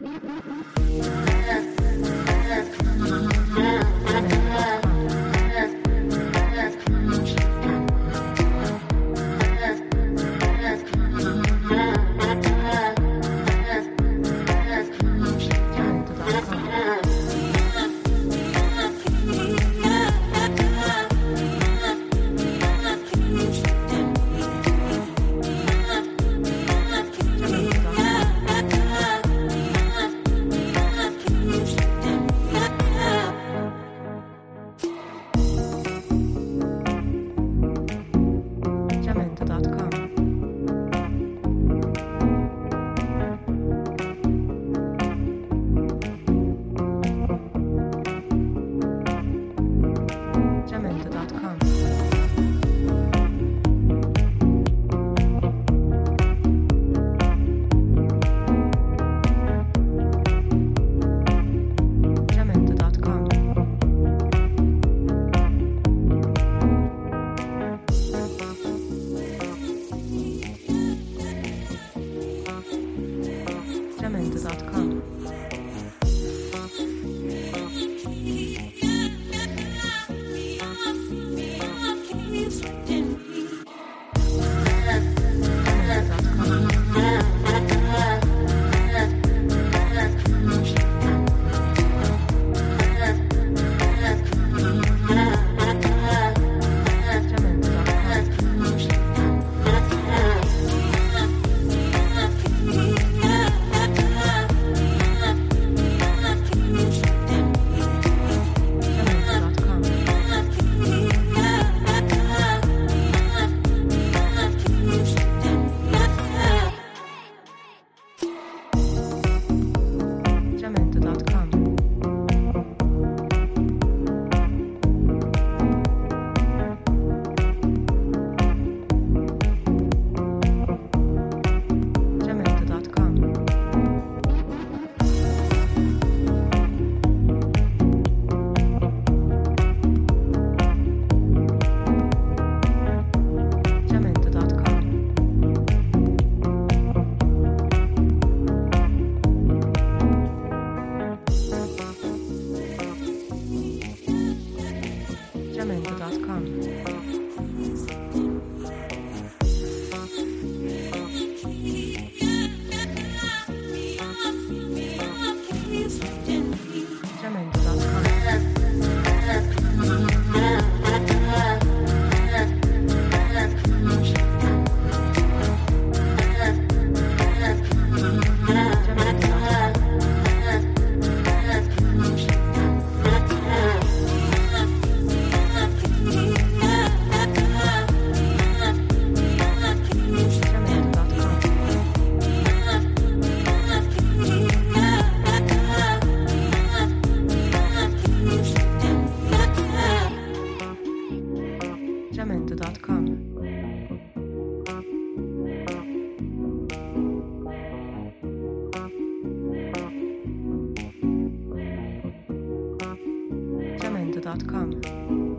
Yeah. 嗯。gmail.com.